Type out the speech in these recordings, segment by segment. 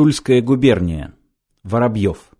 Тульская губерния. Воробьев.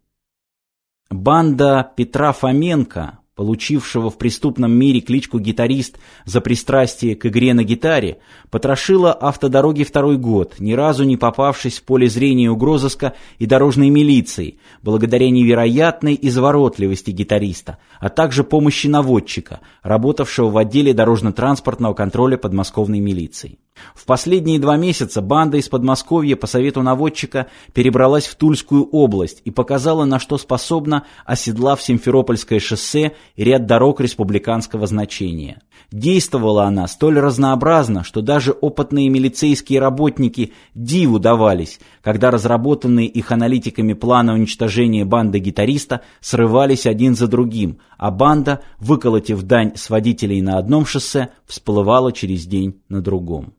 Банда Петра Фоменко получившего в преступном мире кличку «гитарист» за пристрастие к игре на гитаре, потрошила автодороги второй год, ни разу не попавшись в поле зрения угрозыска и дорожной милиции, благодаря невероятной изворотливости гитариста, а также помощи наводчика, работавшего в отделе дорожно-транспортного контроля подмосковной милиции. В последние два месяца банда из Подмосковья по совету наводчика перебралась в Тульскую область и показала, на что способна, оседлав Симферопольское шоссе и ряд дорог республиканского значения. Действовала она столь разнообразно, что даже опытные милицейские работники диву давались, когда разработанные их аналитиками планы уничтожения банды гитариста срывались один за другим, а банда, выколотив дань с водителей на одном шоссе, всплывала через день на другом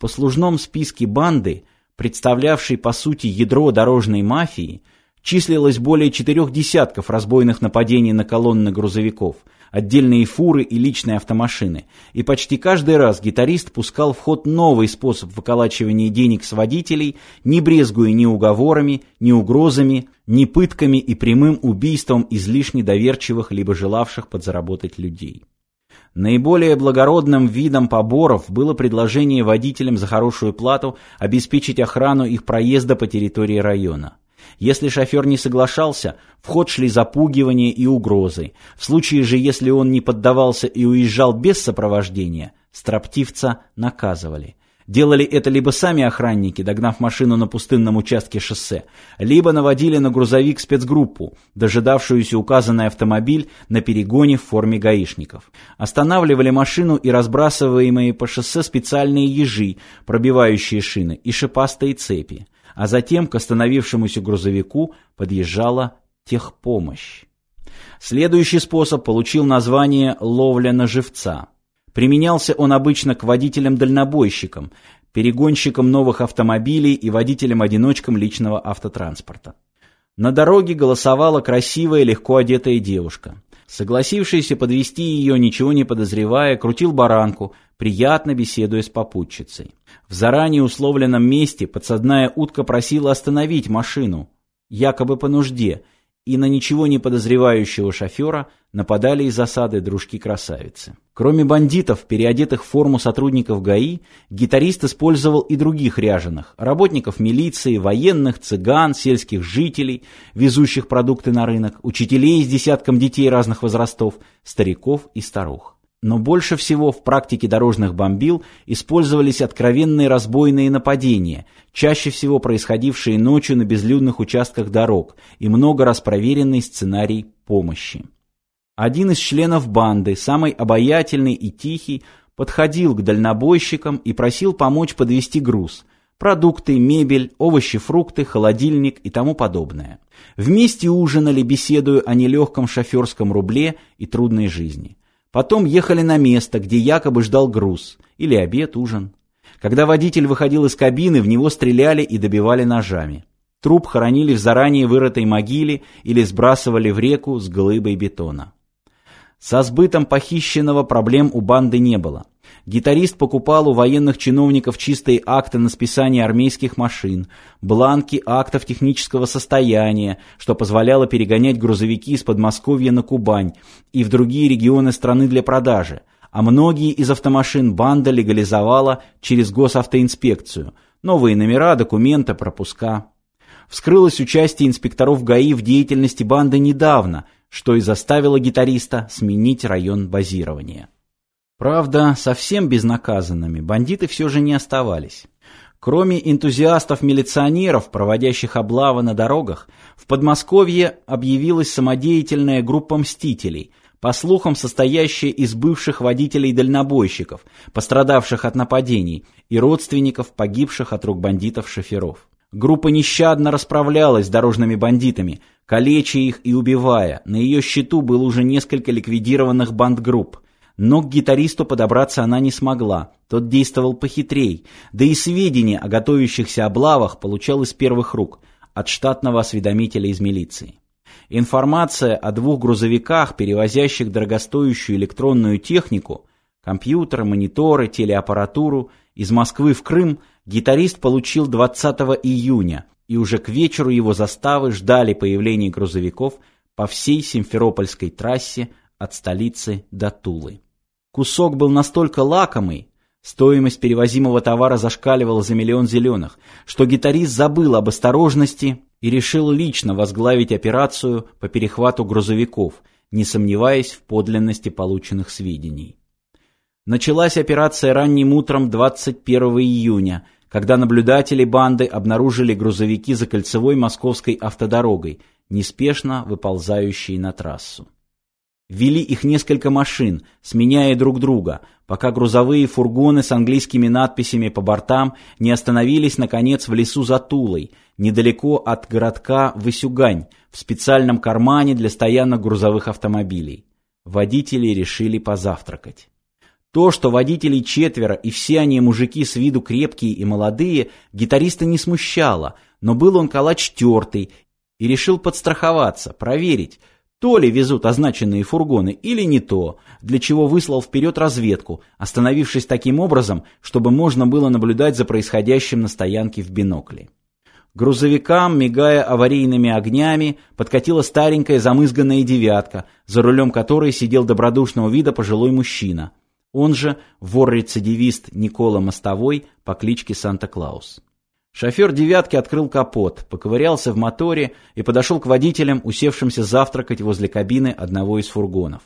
послужном списке банды, представлявшей по сути ядро дорожной мафии, числилось более четырех десятков разбойных нападений на колонны грузовиков, отдельные фуры и личные автомашины, и почти каждый раз гитарист пускал в ход новый способ выколачивания денег с водителей, не брезгуя ни уговорами, ни угрозами, ни пытками и прямым убийством излишне доверчивых либо желавших подзаработать людей. Наиболее благородным видом поборов было предложение водителям за хорошую плату обеспечить охрану их проезда по территории района. Если шофер не соглашался, в ход шли запугивания и угрозы. В случае же, если он не поддавался и уезжал без сопровождения, строптивца наказывали. Делали это либо сами охранники, догнав машину на пустынном участке шоссе, либо наводили на грузовик спецгруппу, дожидавшуюся указанный автомобиль на перегоне в форме гаишников. Останавливали машину и разбрасываемые по шоссе специальные ежи, пробивающие шины, и шипастые цепи. А затем к остановившемуся грузовику подъезжала техпомощь. Следующий способ получил название «ловля на живца». Применялся он обычно к водителям-дальнобойщикам, перегонщикам новых автомобилей и водителям-одиночкам личного автотранспорта. На дороге голосовала красивая, легко одетая девушка. Согласившийся подвести ее, ничего не подозревая, крутил баранку, приятно беседуя с попутчицей. В заранее условленном месте подсадная утка просила остановить машину, якобы по нужде, и на ничего не подозревающего шофера нападали из засады дружки-красавицы. Кроме бандитов, переодетых в форму сотрудников ГАИ, гитарист использовал и других ряженых, работников милиции, военных, цыган, сельских жителей, везущих продукты на рынок, учителей с десятком детей разных возрастов, стариков и старух. Но больше всего в практике дорожных бомбил использовались откровенные разбойные нападения, чаще всего происходившие ночью на безлюдных участках дорог, и много раз проверенный сценарий помощи. Один из членов банды, самый обаятельный и тихий, подходил к дальнобойщикам и просил помочь подвести груз – продукты, мебель, овощи, фрукты, холодильник и тому подобное. Вместе ужинали, беседуя о нелегком шоферском рубле и трудной жизни. Потом ехали на место, где якобы ждал груз, или обед, ужин. Когда водитель выходил из кабины, в него стреляли и добивали ножами. Труп хоронили в заранее вырытой могиле или сбрасывали в реку с глыбой бетона. Со сбытом похищенного проблем у банды не было. Гитарист покупал у военных чиновников чистые акты на списание армейских машин, бланки актов технического состояния, что позволяло перегонять грузовики из Подмосковья на Кубань и в другие регионы страны для продажи, а многие из автомашин банда легализовала через госавтоинспекцию, новые номера, документы, пропуска. Вскрылось участие инспекторов ГАИ в деятельности банды недавно – что и заставило гитариста сменить район базирования. Правда, совсем безнаказанными бандиты все же не оставались. Кроме энтузиастов-милиционеров, проводящих облавы на дорогах, в Подмосковье объявилась самодеятельная группа «Мстителей», по слухам состоящая из бывших водителей-дальнобойщиков, пострадавших от нападений, и родственников погибших от рук бандитов-шоферов. Группа нещадно расправлялась с дорожными бандитами, калеча их и убивая. На ее счету было уже несколько ликвидированных бандгрупп. Но к гитаристу подобраться она не смогла. Тот действовал похитрей. Да и сведения о готовящихся облавах получал из первых рук, от штатного осведомителя из милиции. Информация о двух грузовиках, перевозящих дорогостоящую электронную технику, компьютеры, мониторы, телеаппаратуру, из Москвы в Крым гитарист получил 20 июня и уже к вечеру его заставы ждали появления грузовиков по всей Симферопольской трассе от столицы до Тулы. Кусок был настолько лакомый, стоимость перевозимого товара зашкаливала за миллион зеленых, что гитарист забыл об осторожности и решил лично возглавить операцию по перехвату грузовиков, не сомневаясь в подлинности полученных сведений. Началась операция ранним утром 21 июня, когда наблюдатели банды обнаружили грузовики за кольцевой московской автодорогой, неспешно выползающие на трассу. Вели их несколько машин, сменяя друг друга, пока грузовые фургоны с английскими надписями по бортам не остановились, наконец, в лесу за Тулой, недалеко от городка Высюгань, в специальном кармане для стоянок грузовых автомобилей. Водители решили позавтракать. То, что водителей четверо и все они мужики с виду крепкие и молодые, гитариста не смущало, но был он калач тертый и решил подстраховаться, проверить, то ли везут означенные фургоны или не то, для чего выслал вперед разведку, остановившись таким образом, чтобы можно было наблюдать за происходящим на стоянке в бинокле. Грузовикам, мигая аварийными огнями, подкатила старенькая замызганная девятка, за рулем которой сидел добродушного вида пожилой мужчина. Он же вор-рецидивист Никола Мостовой по кличке Санта-Клаус. Шофер «девятки» открыл капот, поковырялся в моторе и подошел к водителям, усевшимся завтракать возле кабины одного из фургонов.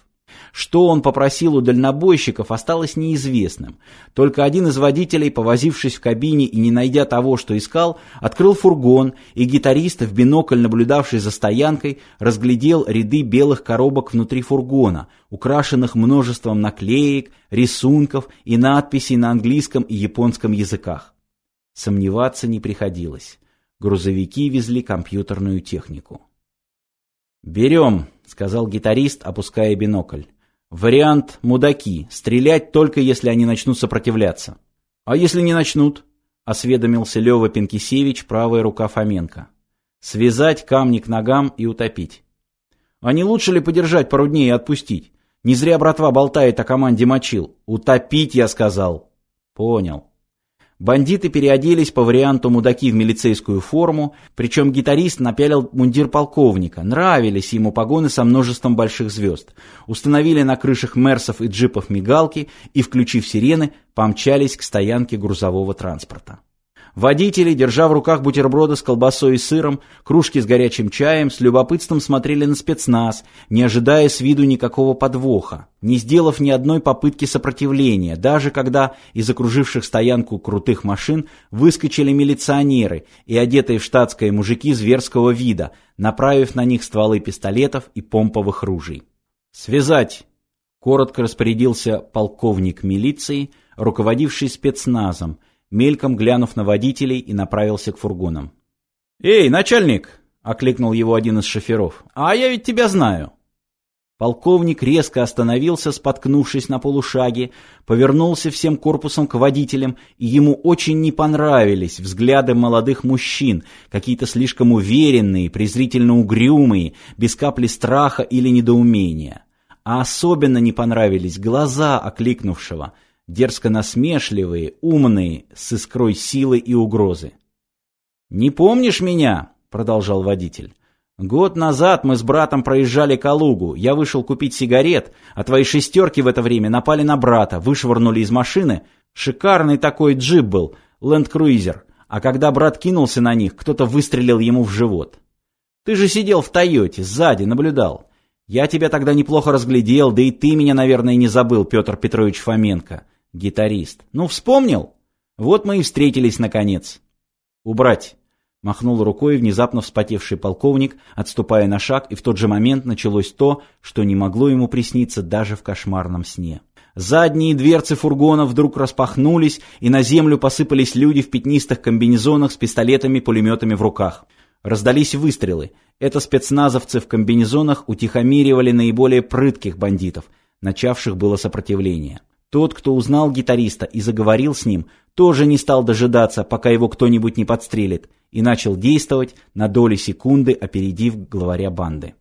Что он попросил у дальнобойщиков, осталось неизвестным. Только один из водителей, повозившись в кабине и не найдя того, что искал, открыл фургон, и гитарист, в бинокль наблюдавший за стоянкой, разглядел ряды белых коробок внутри фургона, украшенных множеством наклеек, рисунков и надписей на английском и японском языках. Сомневаться не приходилось. Грузовики везли компьютерную технику. «Берем», — сказал гитарист, опуская бинокль. «Вариант «мудаки». Стрелять только, если они начнут сопротивляться». «А если не начнут?» — осведомился Лева Пенкисевич, правая рука Фоменко. «Связать камни к ногам и утопить». «А не лучше ли подержать пару дней и отпустить? Не зря братва болтает о команде мочил. Утопить, я сказал». «Понял». Бандиты переоделись по варианту мудаки в милицейскую форму, причем гитарист напялил мундир полковника. Нравились ему погоны со множеством больших звезд. Установили на крышах мерсов и джипов мигалки и, включив сирены, помчались к стоянке грузового транспорта. Водители, держа в руках бутерброды с колбасой и сыром, кружки с горячим чаем, с любопытством смотрели на спецназ, не ожидая с виду никакого подвоха, не сделав ни одной попытки сопротивления, даже когда из окруживших стоянку крутых машин выскочили милиционеры и одетые в штатское мужики зверского вида, направив на них стволы пистолетов и помповых ружей. «Связать!» — коротко распорядился полковник милиции, руководивший спецназом, мельком глянув на водителей и направился к фургонам. «Эй, начальник!» — окликнул его один из шоферов. «А я ведь тебя знаю!» Полковник резко остановился, споткнувшись на полушаге, повернулся всем корпусом к водителям, и ему очень не понравились взгляды молодых мужчин, какие-то слишком уверенные, презрительно угрюмые, без капли страха или недоумения. А особенно не понравились глаза окликнувшего, дерзко насмешливые, умные, с искрой силы и угрозы. «Не помнишь меня?» — продолжал водитель. «Год назад мы с братом проезжали Калугу. Я вышел купить сигарет, а твои шестерки в это время напали на брата, вышвырнули из машины. Шикарный такой джип был, ленд-круизер. А когда брат кинулся на них, кто-то выстрелил ему в живот. Ты же сидел в Тойоте, сзади, наблюдал. Я тебя тогда неплохо разглядел, да и ты меня, наверное, не забыл, Петр Петрович Фоменко. Гитарист. Ну, вспомнил? Вот мы и встретились, наконец. Убрать. Махнул рукой внезапно вспотевший полковник, отступая на шаг, и в тот же момент началось то, что не могло ему присниться даже в кошмарном сне. Задние дверцы фургона вдруг распахнулись, и на землю посыпались люди в пятнистых комбинезонах с пистолетами-пулеметами в руках. Раздались выстрелы. Это спецназовцы в комбинезонах утихомиривали наиболее прытких бандитов, начавших было сопротивление. Тот, кто узнал гитариста и заговорил с ним, тоже не стал дожидаться, пока его кто-нибудь не подстрелит, и начал действовать на доли секунды, опередив главаря банды.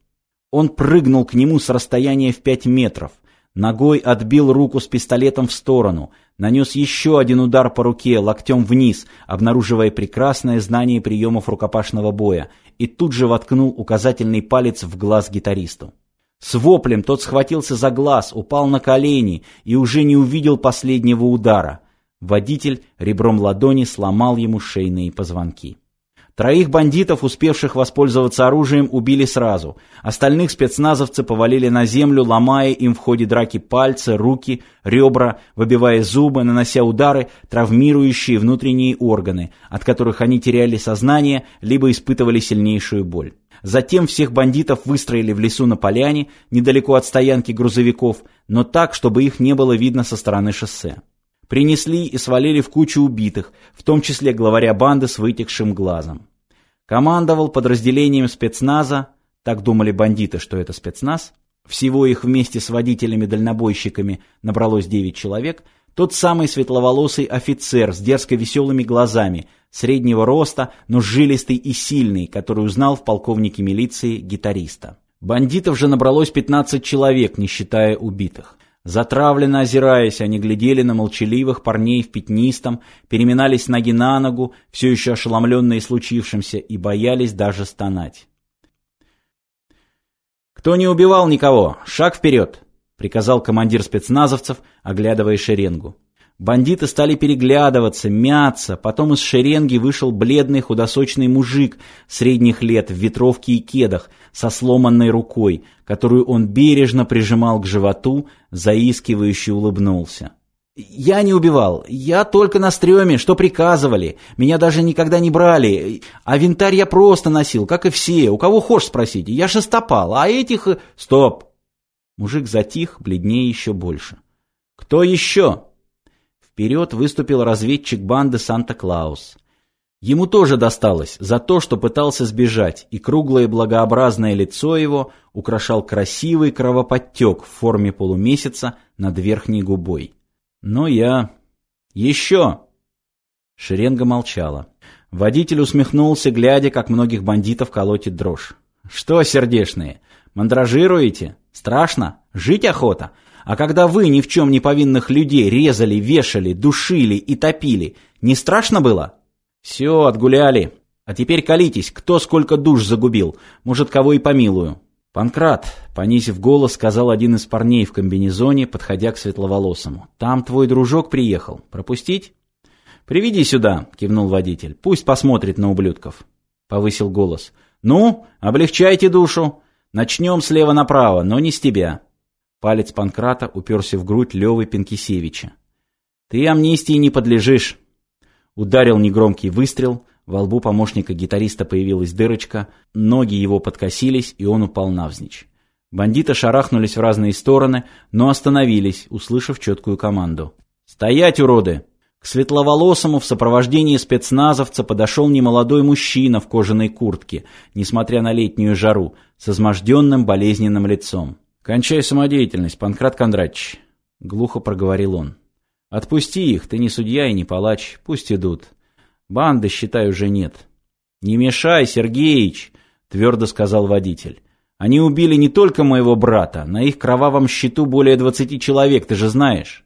Он прыгнул к нему с расстояния в пять метров, ногой отбил руку с пистолетом в сторону, нанес еще один удар по руке локтем вниз, обнаруживая прекрасное знание приемов рукопашного боя, и тут же воткнул указательный палец в глаз гитаристу. С воплем тот схватился за глаз, упал на колени и уже не увидел последнего удара. Водитель ребром ладони сломал ему шейные позвонки. Троих бандитов, успевших воспользоваться оружием, убили сразу. Остальных спецназовцы повалили на землю, ломая им в ходе драки пальцы, руки, ребра, выбивая зубы, нанося удары, травмирующие внутренние органы, от которых они теряли сознание, либо испытывали сильнейшую боль. Затем всех бандитов выстроили в лесу на поляне, недалеко от стоянки грузовиков, но так, чтобы их не было видно со стороны шоссе. Принесли и свалили в кучу убитых, в том числе главаря банды с вытекшим глазом. Командовал подразделением спецназа, так думали бандиты, что это спецназ, всего их вместе с водителями-дальнобойщиками набралось 9 человек, тот самый светловолосый офицер с дерзко веселыми глазами, среднего роста, но жилистый и сильный, который узнал в полковнике милиции гитариста. Бандитов же набралось 15 человек, не считая убитых. Затравленно озираясь, они глядели на молчаливых парней в пятнистом, переминались ноги на ногу, все еще ошеломленные случившимся, и боялись даже стонать. «Кто не убивал никого? Шаг вперед!» — приказал командир спецназовцев, оглядывая шеренгу. Бандиты стали переглядываться, мяться, потом из шеренги вышел бледный худосочный мужик средних лет в ветровке и кедах со сломанной рукой, которую он бережно прижимал к животу, заискивающе улыбнулся. «Я не убивал. Я только на стреме, что приказывали. Меня даже никогда не брали. А винтарь я просто носил, как и все. У кого хочешь спросить. Я шестопал, а этих...» «Стоп!» Мужик затих, бледнее еще больше. «Кто еще?» Вперед выступил разведчик банды Санта-Клаус. Ему тоже досталось за то, что пытался сбежать, и круглое благообразное лицо его украшал красивый кровоподтек в форме полумесяца над верхней губой. Но я... Еще! Шеренга молчала. Водитель усмехнулся, глядя, как многих бандитов колотит дрожь. «Что, сердешные, мандражируете? Страшно? Жить охота? А когда вы ни в чем не повинных людей резали, вешали, душили и топили, не страшно было? Все, отгуляли. А теперь колитесь, кто сколько душ загубил, может, кого и помилую. Панкрат, понизив голос, сказал один из парней в комбинезоне, подходя к светловолосому. Там твой дружок приехал. Пропустить? «Приведи сюда», — кивнул водитель. «Пусть посмотрит на ублюдков». Повысил голос. «Ну, облегчайте душу. Начнем слева направо, но не с тебя». Палец Панкрата уперся в грудь Левы Пенкисевича. «Ты амнистии не подлежишь!» Ударил негромкий выстрел, во лбу помощника гитариста появилась дырочка, ноги его подкосились, и он упал навзничь. Бандиты шарахнулись в разные стороны, но остановились, услышав четкую команду. «Стоять, уроды!» К светловолосому в сопровождении спецназовца подошел немолодой мужчина в кожаной куртке, несмотря на летнюю жару, с изможденным болезненным лицом. «Кончай самодеятельность, Панкрат Кондратьевич», — глухо проговорил он. «Отпусти их, ты не судья и не палач, пусть идут. Банды, считай, уже нет». «Не мешай, Сергеич», — твердо сказал водитель. «Они убили не только моего брата, на их кровавом счету более двадцати человек, ты же знаешь.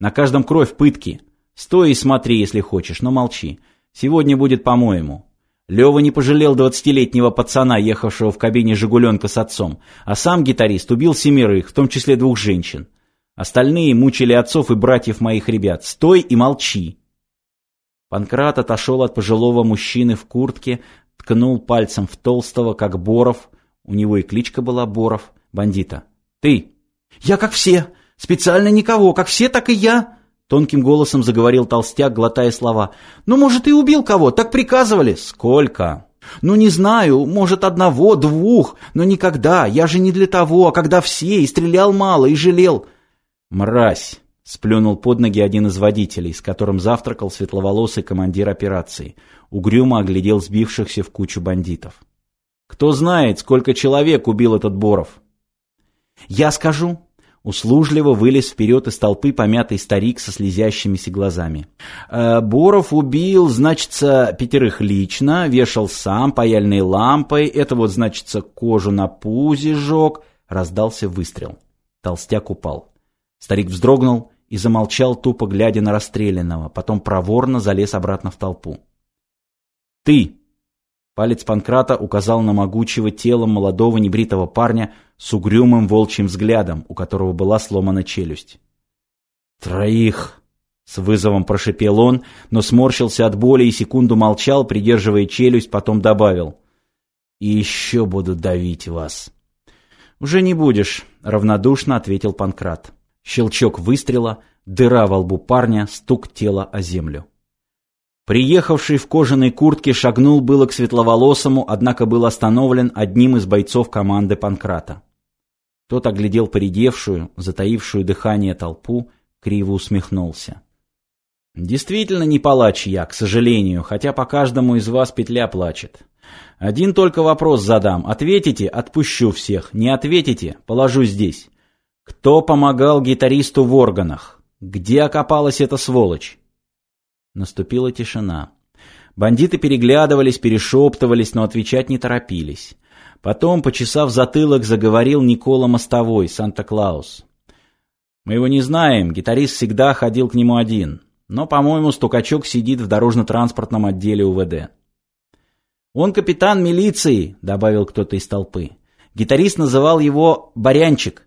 На каждом кровь пытки. Стой и смотри, если хочешь, но молчи. Сегодня будет по-моему. Лева не пожалел двадцатилетнего пацана, ехавшего в кабине «Жигуленка» с отцом, а сам гитарист убил семерых, в том числе двух женщин. Остальные мучили отцов и братьев моих ребят. Стой и молчи!» Панкрат отошел от пожилого мужчины в куртке, ткнул пальцем в толстого, как Боров, у него и кличка была Боров, бандита. «Ты!» «Я как все! Специально никого! Как все, так и я!» Тонким голосом заговорил толстяк, глотая слова. «Ну, может, и убил кого? Так приказывали». «Сколько?» «Ну, не знаю. Может, одного, двух. Но никогда. Я же не для того. А когда все, и стрелял мало, и жалел». «Мразь!» — сплюнул под ноги один из водителей, с которым завтракал светловолосый командир операции. Угрюмо оглядел сбившихся в кучу бандитов. «Кто знает, сколько человек убил этот Боров?» «Я скажу», Услужливо вылез вперед из толпы помятый старик со слезящимися глазами. «Э, «Боров убил, значится, пятерых лично, вешал сам паяльной лампой, это вот, значится, кожу на пузе жег». Раздался выстрел. Толстяк упал. Старик вздрогнул и замолчал, тупо глядя на расстрелянного, потом проворно залез обратно в толпу. «Ты!» Палец Панкрата указал на могучего тела молодого небритого парня с угрюмым волчьим взглядом, у которого была сломана челюсть. «Троих!» — с вызовом прошипел он, но сморщился от боли и секунду молчал, придерживая челюсть, потом добавил. «И еще буду давить вас». «Уже не будешь», — равнодушно ответил Панкрат. Щелчок выстрела, дыра во лбу парня, стук тела о землю. Приехавший в кожаной куртке шагнул было к светловолосому, однако был остановлен одним из бойцов команды Панкрата. Тот оглядел поредевшую, затаившую дыхание толпу, криво усмехнулся. «Действительно не палач я, к сожалению, хотя по каждому из вас петля плачет. Один только вопрос задам. Ответите — отпущу всех. Не ответите — положу здесь. Кто помогал гитаристу в органах? Где окопалась эта сволочь?» Наступила тишина. Бандиты переглядывались, перешептывались, но отвечать не торопились. Потом, почесав затылок, заговорил Никола Мостовой, Санта-Клаус. «Мы его не знаем, гитарист всегда ходил к нему один. Но, по-моему, стукачок сидит в дорожно-транспортном отделе УВД». «Он капитан милиции», — добавил кто-то из толпы. Гитарист называл его «Барянчик».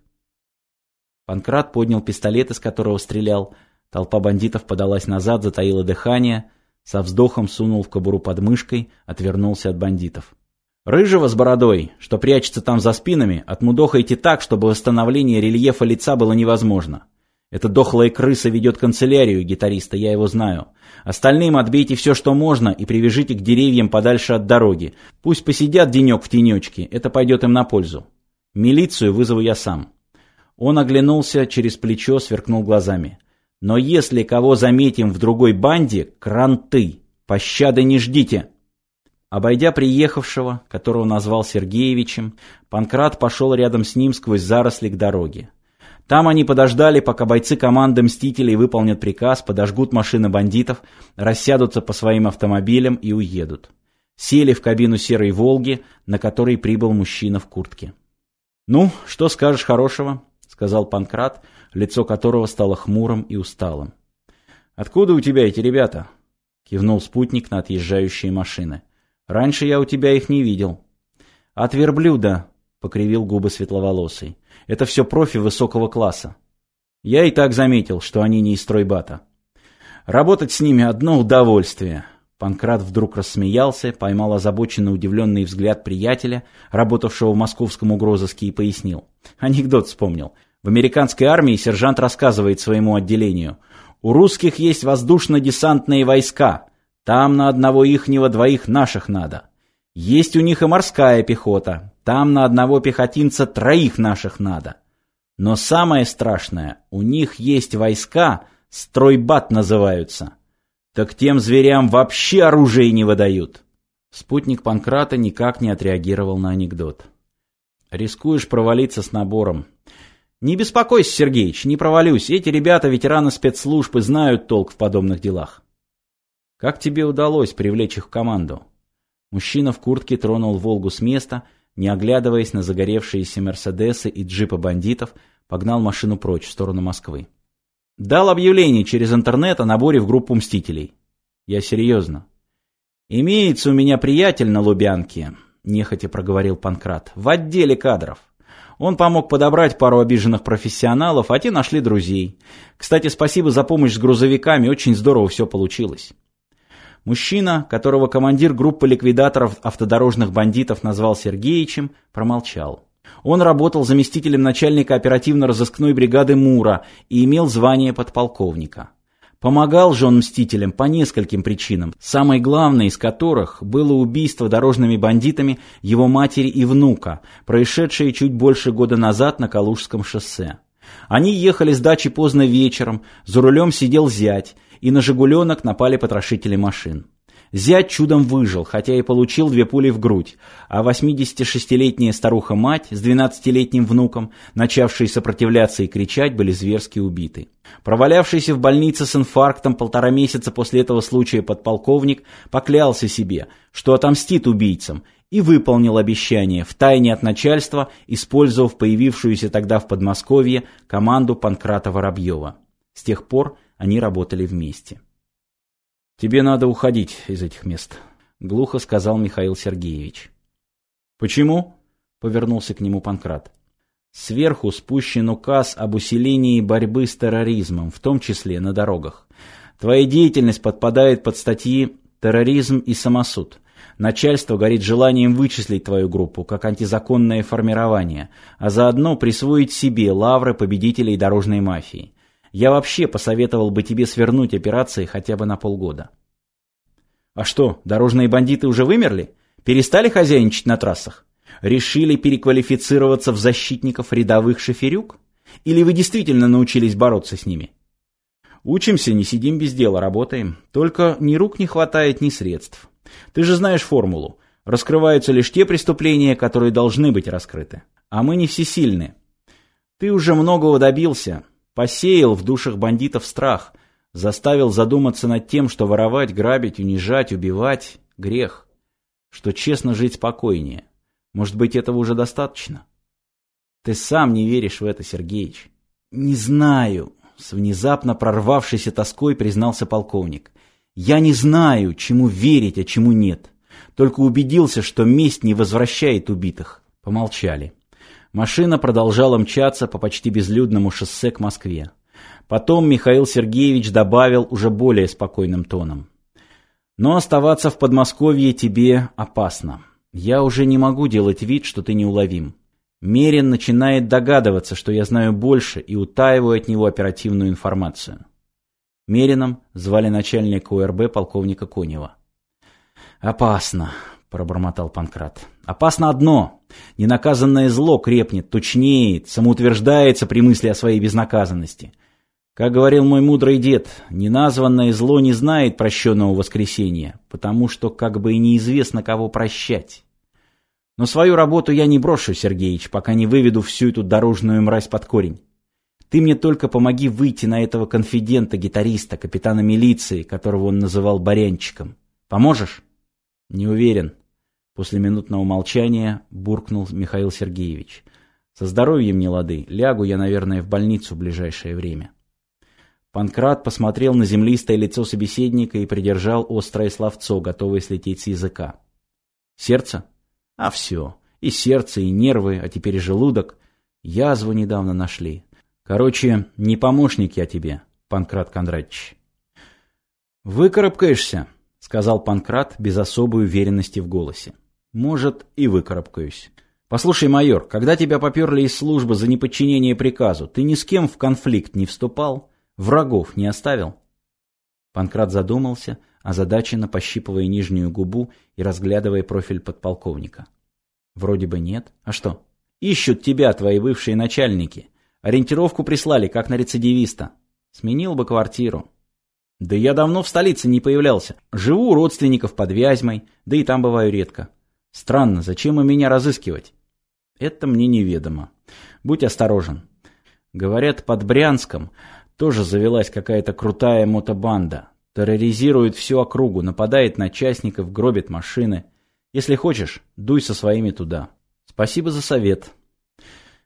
Панкрат поднял пистолет, из которого стрелял, — Толпа бандитов подалась назад, затаила дыхание, со вздохом сунул в кобуру под мышкой, отвернулся от бандитов. Рыжего с бородой, что прячется там за спинами, отмудохайте так, чтобы восстановление рельефа лица было невозможно. Эта дохлая крыса ведет канцелярию гитариста, я его знаю. Остальным отбейте все, что можно, и привяжите к деревьям подальше от дороги. Пусть посидят денек в тенечке, это пойдет им на пользу. Милицию вызову я сам. Он оглянулся через плечо, сверкнул глазами. Но если кого заметим в другой банде, кранты, пощады не ждите. Обойдя приехавшего, которого назвал Сергеевичем, Панкрат пошел рядом с ним сквозь заросли к дороге. Там они подождали, пока бойцы команды «Мстителей» выполнят приказ, подожгут машины бандитов, рассядутся по своим автомобилям и уедут. Сели в кабину серой «Волги», на которой прибыл мужчина в куртке. «Ну, что скажешь хорошего?» — сказал Панкрат, лицо которого стало хмурым и усталым. «Откуда у тебя эти ребята?» — кивнул спутник на отъезжающие машины. «Раньше я у тебя их не видел». «От верблюда», — покривил губы светловолосый. «Это все профи высокого класса. Я и так заметил, что они не из стройбата. Работать с ними одно удовольствие». Панкрат вдруг рассмеялся, поймал озабоченно удивленный взгляд приятеля, работавшего в московском угрозыске, и пояснил. Анекдот вспомнил. В американской армии сержант рассказывает своему отделению. У русских есть воздушно-десантные войска. Там на одного ихнего двоих наших надо. Есть у них и морская пехота. Там на одного пехотинца троих наших надо. Но самое страшное, у них есть войска, стройбат называются. Так тем зверям вообще оружие не выдают. Спутник Панкрата никак не отреагировал на анекдот. Рискуешь провалиться с набором. Не беспокойся, Сергеич, не провалюсь. Эти ребята ветераны спецслужб и знают толк в подобных делах. Как тебе удалось привлечь их в команду? Мужчина в куртке тронул «Волгу» с места, не оглядываясь на загоревшиеся «Мерседесы» и джипы бандитов, погнал машину прочь в сторону Москвы. Дал объявление через интернет о наборе в группу «Мстителей». Я серьезно. Имеется у меня приятель на Лубянке, нехотя проговорил Панкрат, в отделе кадров. Он помог подобрать пару обиженных профессионалов, а те нашли друзей. Кстати, спасибо за помощь с грузовиками, очень здорово все получилось. Мужчина, которого командир группы ликвидаторов автодорожных бандитов назвал Сергеичем, промолчал. Он работал заместителем начальника оперативно-розыскной бригады Мура и имел звание подполковника. Помогал же он мстителям по нескольким причинам, самой главной из которых было убийство дорожными бандитами его матери и внука, происшедшее чуть больше года назад на Калужском шоссе. Они ехали с дачи поздно вечером, за рулем сидел зять, и на «Жигуленок» напали потрошители машин. Зять чудом выжил, хотя и получил две пули в грудь, а 86-летняя старуха-мать с 12-летним внуком, начавшие сопротивляться и кричать, были зверски убиты. Провалявшийся в больнице с инфарктом полтора месяца после этого случая подполковник поклялся себе, что отомстит убийцам, и выполнил обещание втайне от начальства, использовав появившуюся тогда в Подмосковье команду Панкрата Воробьева. С тех пор они работали вместе. «Тебе надо уходить из этих мест», — глухо сказал Михаил Сергеевич. «Почему?» — повернулся к нему Панкрат. «Сверху спущен указ об усилении борьбы с терроризмом, в том числе на дорогах. Твоя деятельность подпадает под статьи «терроризм» и «самосуд». Начальство горит желанием вычислить твою группу как антизаконное формирование, а заодно присвоить себе лавры победителей дорожной мафии. Я вообще посоветовал бы тебе свернуть операции хотя бы на полгода. А что, дорожные бандиты уже вымерли? Перестали хозяйничать на трассах? Решили переквалифицироваться в защитников рядовых шоферюк? Или вы действительно научились бороться с ними? Учимся, не сидим без дела, работаем. Только ни рук не хватает, ни средств. Ты же знаешь формулу. Раскрываются лишь те преступления, которые должны быть раскрыты. А мы не всесильны. Ты уже многого добился. Посеял в душах бандитов страх. Заставил задуматься над тем, что воровать, грабить, унижать, убивать – грех. Что честно жить спокойнее. Может быть, этого уже достаточно? Ты сам не веришь в это, Сергеич. Не знаю, с внезапно прорвавшейся тоской признался полковник. Я не знаю, чему верить, а чему нет. Только убедился, что месть не возвращает убитых. Помолчали. Машина продолжала мчаться по почти безлюдному шоссе к Москве. Потом Михаил Сергеевич добавил уже более спокойным тоном. Но оставаться в Подмосковье тебе опасно. Я уже не могу делать вид, что ты неуловим. Мерин начинает догадываться, что я знаю больше и утаиваю от него оперативную информацию. Мерином звали начальника УРБ полковника Конева. «Опасно», — пробормотал Панкрат. «Опасно одно. Ненаказанное зло крепнет, точнеет, самоутверждается при мысли о своей безнаказанности. Как говорил мой мудрый дед, неназванное зло не знает прощенного воскресения, потому что как бы и неизвестно, кого прощать. Но свою работу я не брошу, Сергеич, пока не выведу всю эту дорожную мразь под корень. Ты мне только помоги выйти на этого конфидента-гитариста, капитана милиции, которого он называл Барянчиком. Поможешь? Не уверен. После минутного молчания буркнул Михаил Сергеевич. Со здоровьем не лады. Лягу я, наверное, в больницу в ближайшее время. Панкрат посмотрел на землистое лицо собеседника и придержал острое словцо, готовое слететь с языка. Сердце? А все. И сердце, и нервы, а теперь и желудок. Язву недавно нашли. Короче, не помощник я тебе, Панкрат Кондратьевич. Выкарабкаешься, сказал Панкрат без особой уверенности в голосе. Может, и выкарабкаюсь. Послушай, майор, когда тебя поперли из службы за неподчинение приказу, ты ни с кем в конфликт не вступал? Врагов не оставил? Панкрат задумался, озадаченно пощипывая нижнюю губу и разглядывая профиль подполковника. Вроде бы нет. А что? Ищут тебя твои бывшие начальники. Ориентировку прислали, как на рецидивиста. Сменил бы квартиру. Да я давно в столице не появлялся. Живу у родственников под Вязьмой, да и там бываю редко. Странно, зачем им меня разыскивать? Это мне неведомо. Будь осторожен. Говорят, под Брянском тоже завелась какая-то крутая мотобанда. Терроризирует всю округу, нападает на частников, гробит машины. Если хочешь, дуй со своими туда. Спасибо за совет.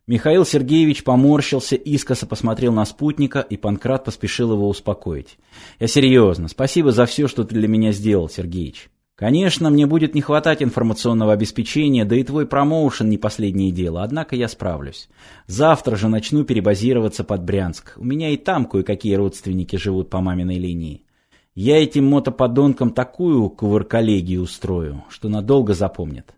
Михаил Сергеевич поморщился, искоса посмотрел на спутника, и Панкрат поспешил его успокоить. «Я серьезно. Спасибо за все, что ты для меня сделал, Сергеич. Конечно, мне будет не хватать информационного обеспечения, да и твой промоушен не последнее дело, однако я справлюсь. Завтра же начну перебазироваться под Брянск. У меня и там кое-какие родственники живут по маминой линии. Я этим мотоподонкам такую кувырколегию устрою, что надолго запомнят».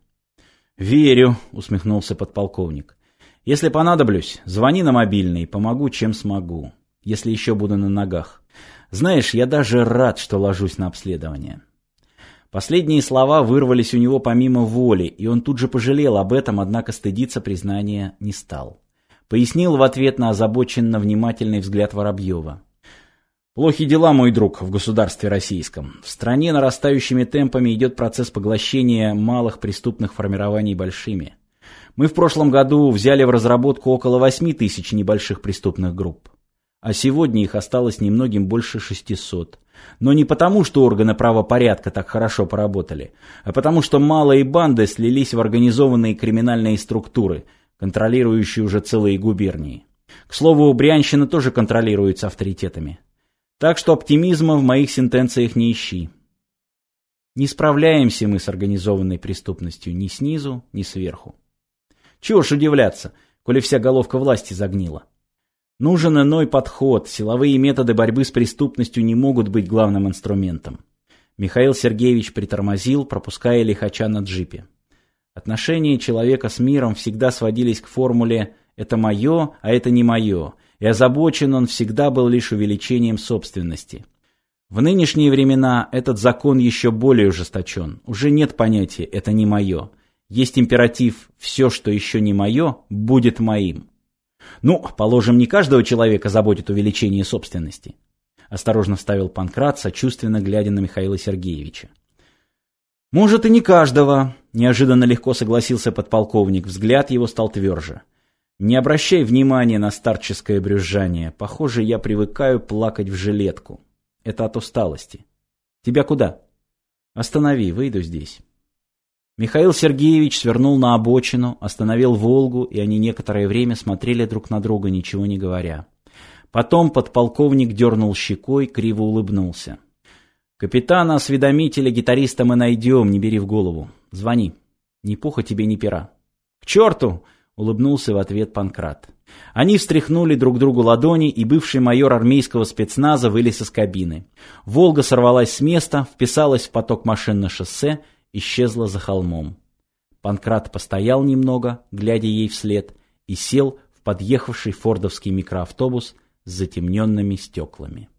«Верю», — усмехнулся подполковник. Если понадоблюсь, звони на мобильный, помогу, чем смогу. Если еще буду на ногах. Знаешь, я даже рад, что ложусь на обследование. Последние слова вырвались у него помимо воли, и он тут же пожалел об этом, однако стыдиться признания не стал. Пояснил в ответ на озабоченно внимательный взгляд Воробьева. Плохи дела, мой друг, в государстве российском. В стране нарастающими темпами идет процесс поглощения малых преступных формирований большими. Мы в прошлом году взяли в разработку около 8 тысяч небольших преступных групп. А сегодня их осталось немногим больше 600. Но не потому, что органы правопорядка так хорошо поработали, а потому что малые банды слились в организованные криминальные структуры, контролирующие уже целые губернии. К слову, Брянщина тоже контролируется авторитетами. Так что оптимизма в моих сентенциях не ищи. Не справляемся мы с организованной преступностью ни снизу, ни сверху. Чего ж удивляться, коли вся головка власти загнила. Нужен иной подход, силовые методы борьбы с преступностью не могут быть главным инструментом. Михаил Сергеевич притормозил, пропуская лихача на джипе. Отношения человека с миром всегда сводились к формуле «это мое, а это не мое», и озабочен он всегда был лишь увеличением собственности. В нынешние времена этот закон еще более ужесточен. Уже нет понятия «это не мое». Есть императив «все, что еще не мое, будет моим». Ну, положим, не каждого человека заботит увеличение собственности. Осторожно вставил Панкрат, сочувственно глядя на Михаила Сергеевича. Может, и не каждого, неожиданно легко согласился подполковник. Взгляд его стал тверже. Не обращай внимания на старческое брюзжание. Похоже, я привыкаю плакать в жилетку. Это от усталости. Тебя куда? Останови, выйду здесь. Михаил Сергеевич свернул на обочину, остановил «Волгу», и они некоторое время смотрели друг на друга, ничего не говоря. Потом подполковник дернул щекой, криво улыбнулся. «Капитана-осведомителя, гитариста мы найдем, не бери в голову. Звони. Ни пуха тебе, ни пера». «К черту!» — улыбнулся в ответ Панкрат. Они встряхнули друг другу ладони, и бывший майор армейского спецназа вылез из кабины. «Волга» сорвалась с места, вписалась в поток машин на шоссе — исчезла за холмом. Панкрат постоял немного, глядя ей вслед, и сел в подъехавший фордовский микроавтобус с затемненными стеклами.